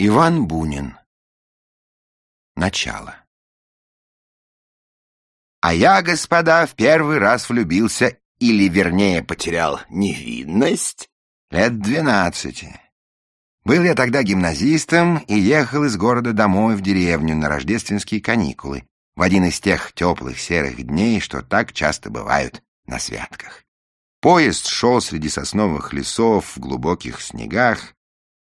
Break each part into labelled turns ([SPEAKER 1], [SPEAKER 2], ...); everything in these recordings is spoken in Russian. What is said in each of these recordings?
[SPEAKER 1] Иван Бунин. Начало. А я, господа, в первый раз влюбился, или, вернее, потерял невинность, лет двенадцати. Был я тогда гимназистом и ехал из города домой в деревню на рождественские каникулы, в один из тех теплых серых дней, что так часто бывают на святках. Поезд шел среди сосновых лесов в глубоких снегах,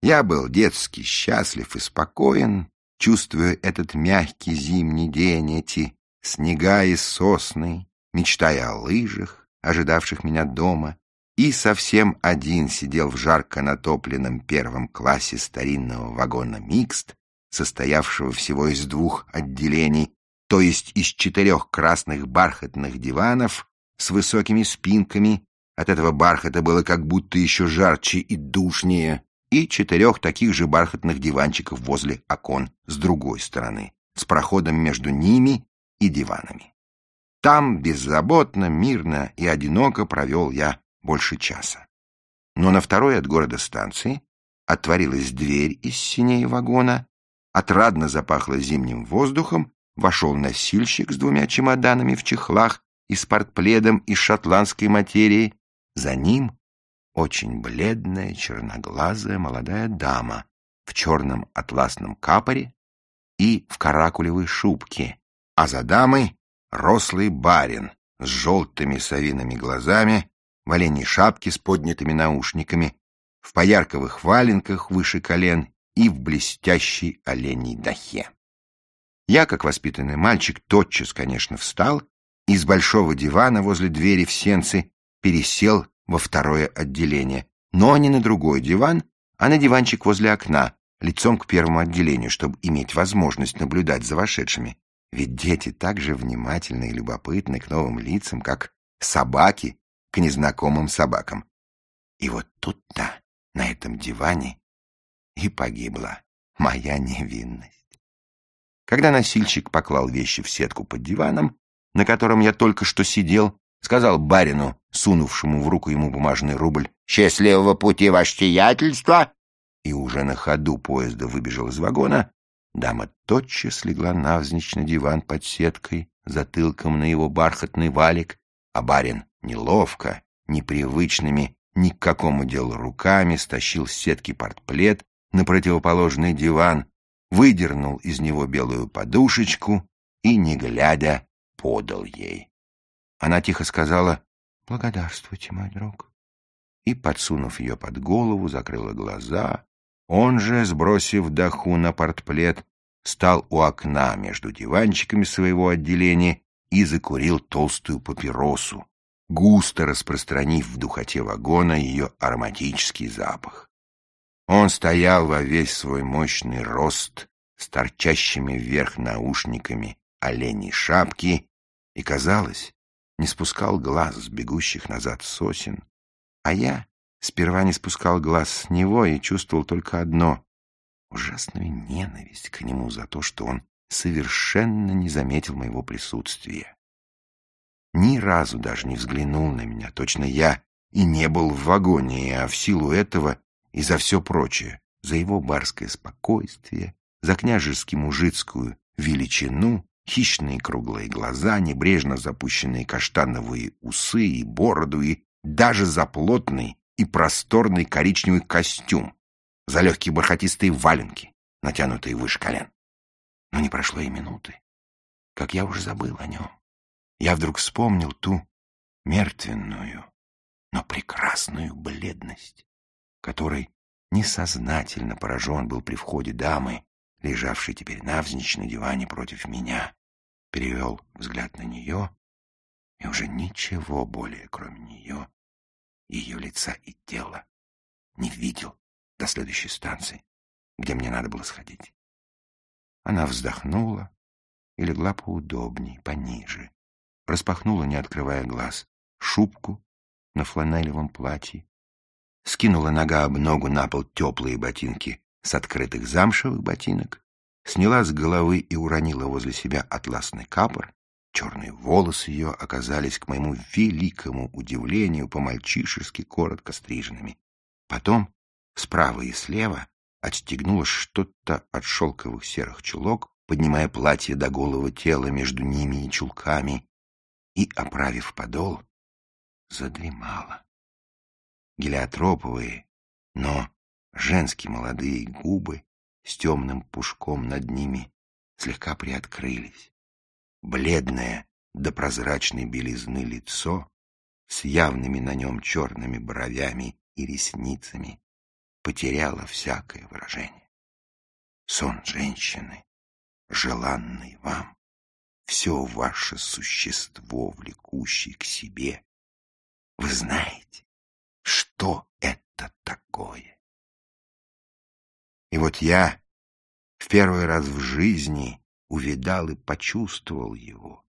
[SPEAKER 1] я был детски счастлив и спокоен, чувствуя этот мягкий зимний день, эти снега и сосны, мечтая о лыжах, ожидавших меня дома, и совсем один сидел в жарко натопленном первом классе старинного вагона «Микст», состоявшего всего из двух отделений, то есть из четырех красных бархатных диванов с высокими спинками. От этого бархата было как будто еще жарче и душнее, и четырех таких же бархатных диванчиков возле окон с другой стороны, с проходом между ними и диванами. Там беззаботно, мирно и одиноко провел я больше часа. Но на второй от города станции отворилась дверь из синей вагона, отрадно запахло зимним воздухом, вошел носильщик с двумя чемоданами в чехлах и с из шотландской материи. За ним очень бледная, черноглазая молодая дама в черном атласном капоре и в каракулевой шубке, а за дамой рослый барин с желтыми совиными глазами, в оленей шапке с поднятыми наушниками, в поярковых валенках выше колен и в блестящей оленей дахе. Я, как воспитанный мальчик, тотчас, конечно, встал и с большого дивана возле двери в сенцы пересел во второе отделение, но не на другой диван, а на диванчик возле окна, лицом к первому отделению, чтобы иметь возможность наблюдать за вошедшими. Ведь дети так же внимательны и любопытны к новым лицам, как собаки к незнакомым собакам. И вот тут-то, на этом диване, и погибла моя невинность. Когда носильщик поклал вещи в сетку под диваном, на котором я только что сидел, сказал барину, сунувшему в руку ему бумажный рубль, «Счастливого пути, ваше сиятельство!» И уже на ходу поезда выбежал из вагона, дама тотчас легла навзничь на диван под сеткой, затылком на его бархатный валик, а барин неловко, непривычными ни к какому делу руками стащил с сетки портплет на противоположный диван, выдернул из него белую подушечку и, не глядя, подал ей. Она тихо сказала «Благодарствуйте, мой друг». И, подсунув ее под голову, закрыла глаза. Он же, сбросив даху на портплет, стал у окна между диванчиками своего отделения и закурил толстую папиросу, густо распространив в духоте вагона ее ароматический запах. Он стоял во весь свой мощный рост с торчащими вверх наушниками оленей шапки, и казалось, не спускал глаз с бегущих назад сосен, а я сперва не спускал глаз с него и чувствовал только одно — ужасную ненависть к нему за то, что он совершенно не заметил моего присутствия. Ни разу даже не взглянул на меня, точно я и не был в вагоне, а в силу этого и за все прочее, за его барское спокойствие, за княжески-мужицкую величину, хищные круглые глаза, небрежно запущенные каштановые усы и бороду, и даже за плотный и просторный коричневый костюм, за легкие бархатистые валенки, натянутые выше колен. Но не прошло и минуты, как я уже забыл о нем. Я вдруг вспомнил ту мертвенную, но прекрасную бледность, которой несознательно поражен был при входе дамы, лежавшей теперь навзничь на диване против меня перевел взгляд на нее и уже ничего более, кроме нее, ее лица и тела, не видел до следующей станции, где мне надо было сходить. Она вздохнула и легла поудобней, пониже, распахнула, не открывая глаз, шубку на фланелевом платье, скинула нога об ногу на пол теплые ботинки с открытых замшевых ботинок сняла с головы и уронила возле себя атласный капор. Черные волосы ее оказались, к моему великому удивлению, по-мальчишески коротко стриженными. Потом, справа и слева, отстегнула что-то от шелковых серых чулок, поднимая платье до голого тела между ними и чулками, и, оправив подол, задремала. Гелиотроповые, но женские молодые губы с темным пушком над ними слегка приоткрылись. Бледное до прозрачной белизны лицо с явными на нем черными бровями и ресницами потеряло всякое выражение. Сон женщины, желанный вам, все ваше существо, влекущее к себе. Вы знаете, что это такое? И вот я в первый раз в жизни увидал и почувствовал его.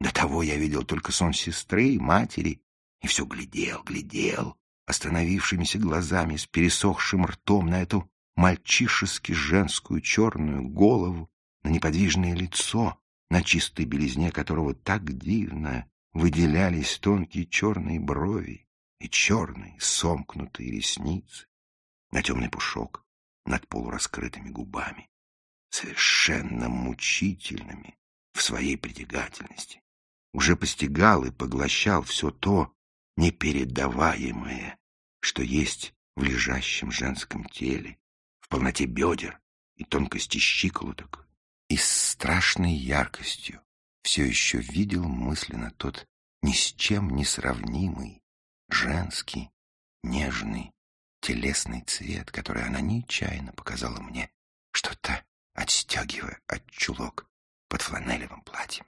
[SPEAKER 1] До того я видел только сон сестры, матери, и все глядел, глядел, остановившимися глазами, с пересохшим ртом на эту мальчишески женскую черную голову, на неподвижное лицо, на чистой белизне которого так дивно выделялись тонкие черные брови и черные сомкнутые ресницы, на темный пушок над полураскрытыми губами, совершенно мучительными в своей притягательности. Уже постигал и поглощал все то непередаваемое, что есть в лежащем женском теле, в полноте бедер и тонкости щиколоток, и с страшной яркостью все еще видел мысленно тот ни с чем не сравнимый, женский, нежный, телесный цвет, который она нечаянно показала мне, что-то отстегивая от чулок под фланелевым платьем.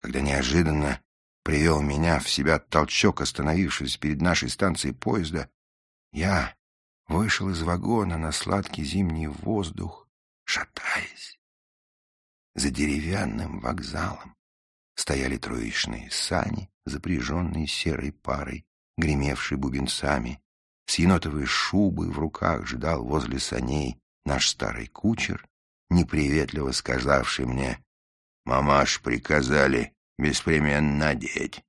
[SPEAKER 1] Когда неожиданно привел меня в себя толчок, остановившись перед нашей станцией поезда, я вышел из вагона на сладкий зимний воздух, шатаясь. За деревянным вокзалом стояли троечные сани, запряженные серой парой, гремевшей бубенцами, с енотовой шубой в руках ждал возле саней наш старый кучер, неприветливо сказавший мне, «Мамаш приказали беспременно надеть».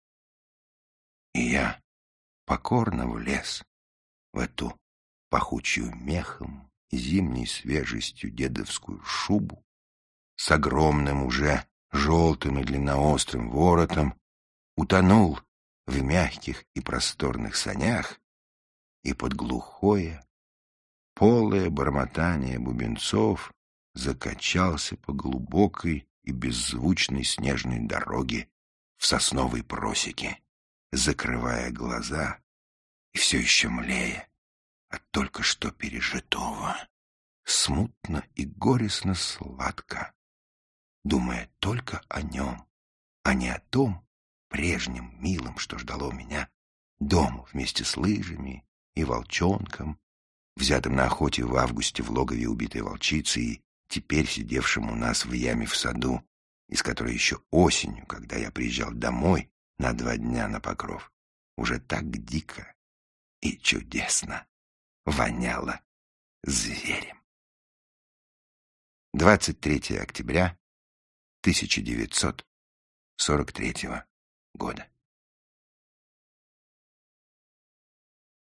[SPEAKER 1] И я покорно влез в эту пахучую мехом зимней свежестью дедовскую шубу с огромным уже желтым и длинноострым воротом, утонул в мягких и просторных санях и под глухое, полое бормотание бубенцов закачался по глубокой и беззвучной снежной дороге в сосновой просеке, закрывая глаза и все еще млея от только что пережитого, смутно и горестно сладко, думая только о нем, а не о том прежнем милом, что ждало меня дому вместе с лыжами и волчонком, взятым на охоте в августе в логове убитой волчицы и теперь сидевшим у нас в яме в саду, из которой еще осенью, когда я приезжал домой на два дня на покров, уже так дико и чудесно воняло зверем. 23 октября 1943 года.